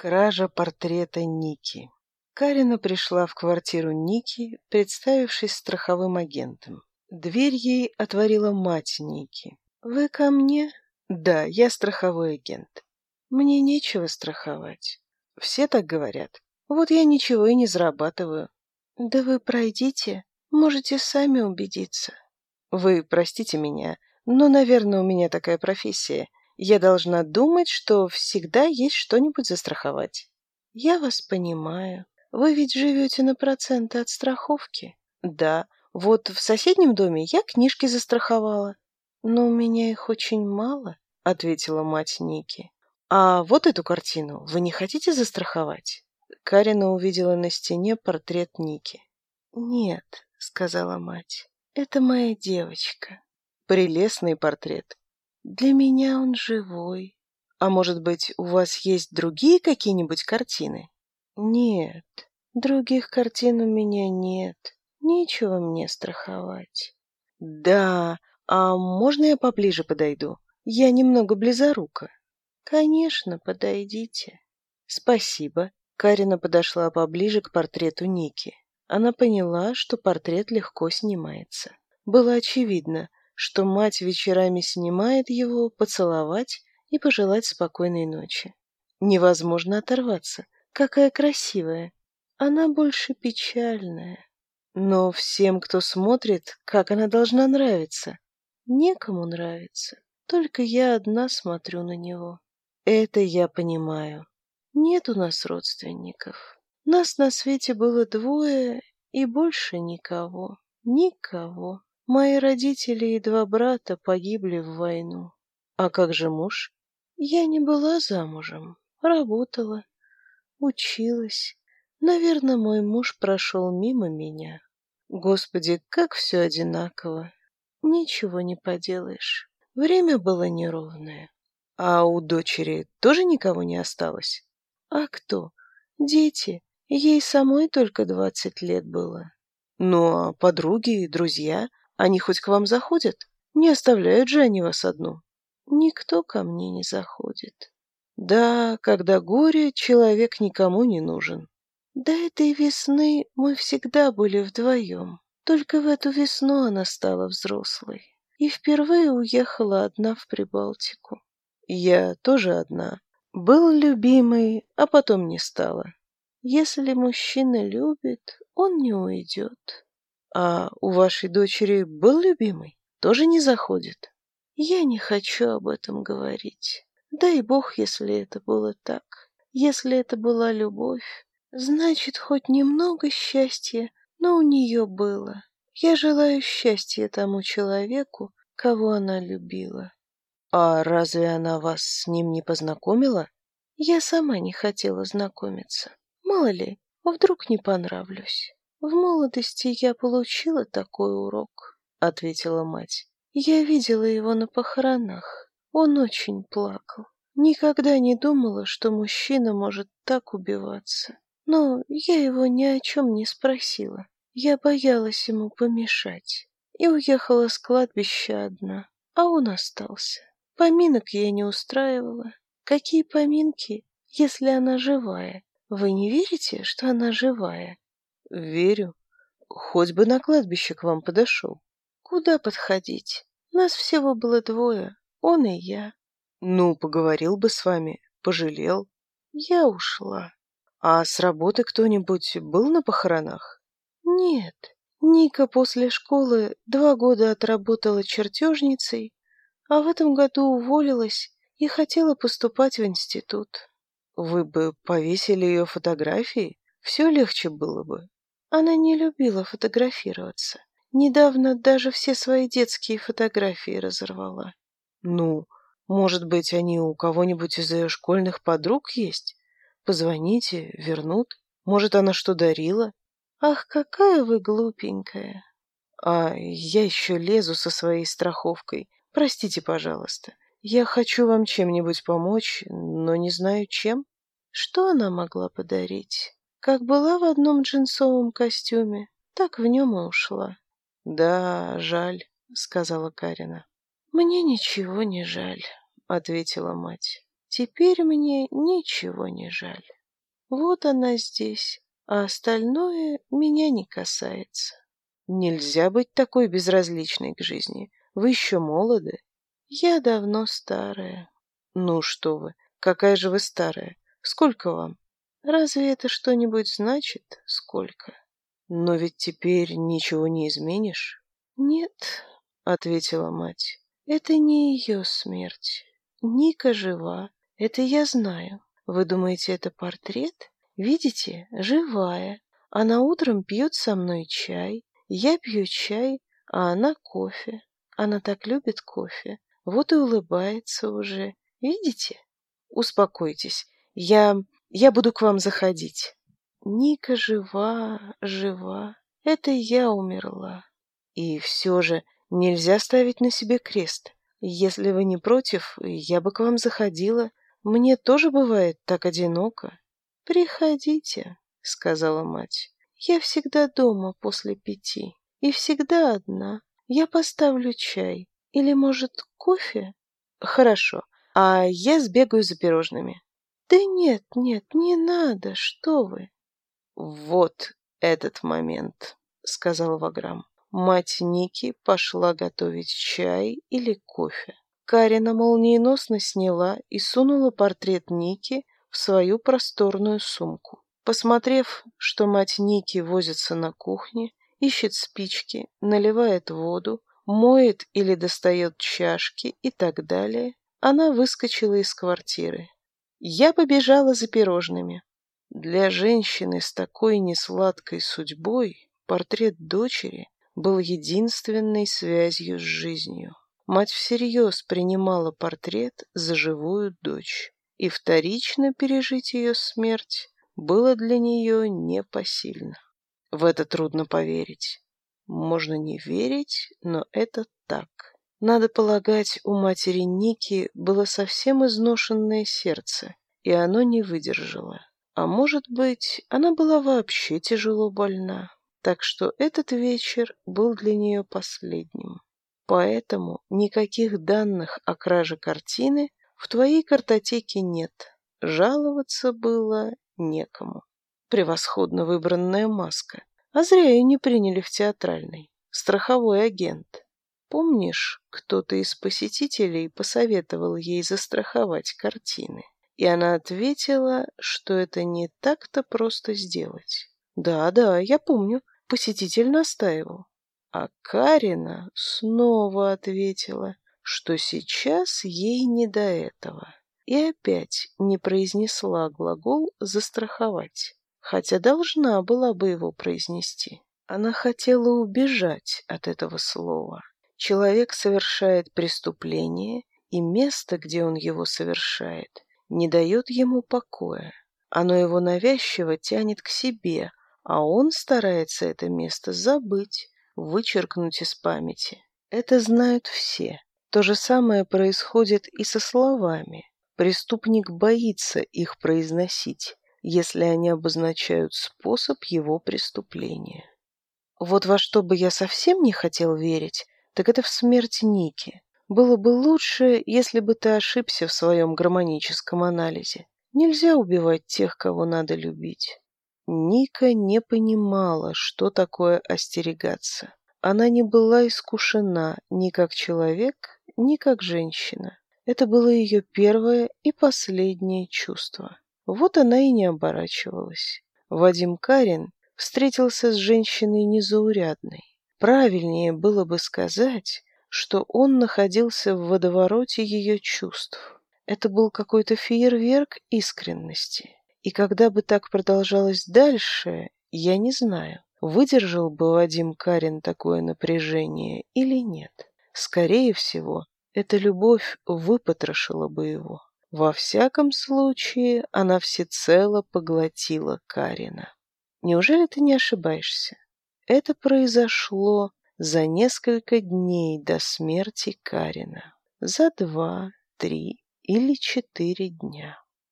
Кража портрета Ники. Карина пришла в квартиру Ники, представившись страховым агентом. Дверь ей отворила мать Ники. «Вы ко мне?» «Да, я страховой агент. Мне нечего страховать. Все так говорят. Вот я ничего и не зарабатываю». «Да вы пройдите, можете сами убедиться». «Вы простите меня, но, наверное, у меня такая профессия. Я должна думать, что всегда есть что-нибудь застраховать. Я вас понимаю. Вы ведь живете на проценты от страховки. Да, вот в соседнем доме я книжки застраховала. Но у меня их очень мало, — ответила мать Ники. А вот эту картину вы не хотите застраховать? Карина увидела на стене портрет Ники. «Нет», — сказала мать, — «это моя девочка». Прелестный портрет. Для меня он живой. А может быть, у вас есть другие какие-нибудь картины? Нет, других картин у меня нет. Нечего мне страховать. Да, а можно я поближе подойду? Я немного близорука. Конечно, подойдите. Спасибо. Карина подошла поближе к портрету Ники. Она поняла, что портрет легко снимается. Было очевидно, что мать вечерами снимает его, поцеловать и пожелать спокойной ночи. Невозможно оторваться. Какая красивая. Она больше печальная. Но всем, кто смотрит, как она должна нравиться. Некому нравится. Только я одна смотрю на него. Это я понимаю. Нет у нас родственников. Нас на свете было двое и больше никого. Никого. Мои родители и два брата погибли в войну. А как же муж? Я не была замужем, работала, училась. Наверное, мой муж прошел мимо меня. Господи, как все одинаково. Ничего не поделаешь. Время было неровное. А у дочери тоже никого не осталось? А кто? Дети. Ей самой только двадцать лет было. Ну, а подруги и друзья — они хоть к вам заходят? Не оставляют же они вас одну? Никто ко мне не заходит. Да, когда горе, человек никому не нужен. До этой весны мы всегда были вдвоем. Только в эту весну она стала взрослой и впервые уехала одна в Прибалтику. Я тоже одна. Был любимый, а потом не стала. Если мужчина любит, он не уйдет. А у вашей дочери был любимый? Тоже не заходит? Я не хочу об этом говорить. Дай бог, если это было так. Если это была любовь, значит, хоть немного счастья, но у нее было. Я желаю счастья тому человеку, кого она любила. А разве она вас с ним не познакомила? Я сама не хотела знакомиться. Мало ли, вдруг не понравлюсь. «В молодости я получила такой урок», — ответила мать. «Я видела его на похоронах. Он очень плакал. Никогда не думала, что мужчина может так убиваться. Но я его ни о чем не спросила. Я боялась ему помешать. И уехала с кладбища одна, а он остался. Поминок я не устраивала. Какие поминки, если она живая? Вы не верите, что она живая? верю. Хоть бы на кладбище к вам подошел. Куда подходить? Нас всего было двое, он и я. Ну, поговорил бы с вами, пожалел. Я ушла. А с работы кто-нибудь был на похоронах? Нет. Ника после школы два года отработала чертежницей, а в этом году уволилась и хотела поступать в институт. Вы бы повесили ее фотографии, все легче было бы. Она не любила фотографироваться. Недавно даже все свои детские фотографии разорвала. Ну, может быть, они у кого-нибудь из ее школьных подруг есть? Позвоните, вернут. Может, она что дарила? Ах, какая вы глупенькая. А я еще лезу со своей страховкой. Простите, пожалуйста. Я хочу вам чем-нибудь помочь, но не знаю чем. Что она могла подарить? как была в одном джинсовом костюме, так в нем и ушла. — Да, жаль, — сказала Карина. — Мне ничего не жаль, — ответила мать. — Теперь мне ничего не жаль. Вот она здесь, а остальное меня не касается. Нельзя быть такой безразличной к жизни. Вы еще молоды. Я давно старая. Ну что вы, какая же вы старая. Сколько вам? Разве это что-нибудь значит? Сколько? Но ведь теперь ничего не изменишь. Нет, ответила мать. Это не ее смерть. Ника жива, это я знаю. Вы думаете, это портрет? Видите, живая. Она утром пьет со мной чай. Я пью чай, а она кофе. Она так любит кофе. Вот и улыбается уже. Видите? Успокойтесь. Я я буду к вам заходить. Ника жива жива. Это я умерла. И все же нельзя ставить на себе крест. Если вы не против я бы к вам заходила. Мне тоже бывает так одиноко. Приходите сказала мать. Я всегда дома после пяти. И всегда одна. Я поставлю чай или может кофе? Хорошо. А я сбегаю за пирожными. Да нет, нет, не надо, что вы. Вот этот момент, сказал Ваграм. Мать Ники пошла готовить чай или кофе. Карина молниеносно сняла и сунула портрет Ники в свою просторную сумку. Посмотрев, что мать Ники возится на кухне, ищет спички, наливает воду, моет или достает чашки и так далее, она выскочила из квартиры. Я побежала за пирожными. Для женщины с такой несладкой судьбой портрет дочери был единственной связью с жизнью. Мать всерьез принимала портрет за живую дочь, и вторично пережить ее смерть было для нее непосильно. В это трудно поверить. Можно не верить, но это так. Надо полагать, у матери Ники было совсем изношенное сердце, и оно не выдержало. А может быть, она была вообще тяжело больна, так что этот вечер был для нее последним. Поэтому никаких данных о краже картины в твоей картотеке нет. Жаловаться было некому. Превосходно выбранная маска. А зря ее не приняли в театральный. Страховой агент. Помнишь, кто-то из посетителей посоветовал ей застраховать картины, и она ответила, что это не так-то просто сделать. Да-да, я помню, посетитель настаивал. А Карина снова ответила, что сейчас ей не до этого. И опять не произнесла глагол «застраховать», хотя должна была бы его произнести. Она хотела убежать от этого слова человек совершает преступление, и место, где он его совершает, не дает ему покоя. Оно его навязчиво тянет к себе, а он старается это место забыть, вычеркнуть из памяти. Это знают все. То же самое происходит и со словами. Преступник боится их произносить, если они обозначают способ его преступления. Вот во что бы я совсем не хотел верить, так это в смерти Ники. Было бы лучше, если бы ты ошибся в своем гармоническом анализе. Нельзя убивать тех, кого надо любить. Ника не понимала, что такое остерегаться. Она не была искушена ни как человек, ни как женщина. Это было ее первое и последнее чувство. Вот она и не оборачивалась. Вадим Карин встретился с женщиной незаурядной. Правильнее было бы сказать, что он находился в водовороте ее чувств. Это был какой-то фейерверк искренности. И когда бы так продолжалось дальше, я не знаю, выдержал бы Вадим Карин такое напряжение или нет. Скорее всего, эта любовь выпотрошила бы его. Во всяком случае, она всецело поглотила Карина. Неужели ты не ошибаешься? Это произошло за несколько дней до смерти Карина, за два, три или четыре дня.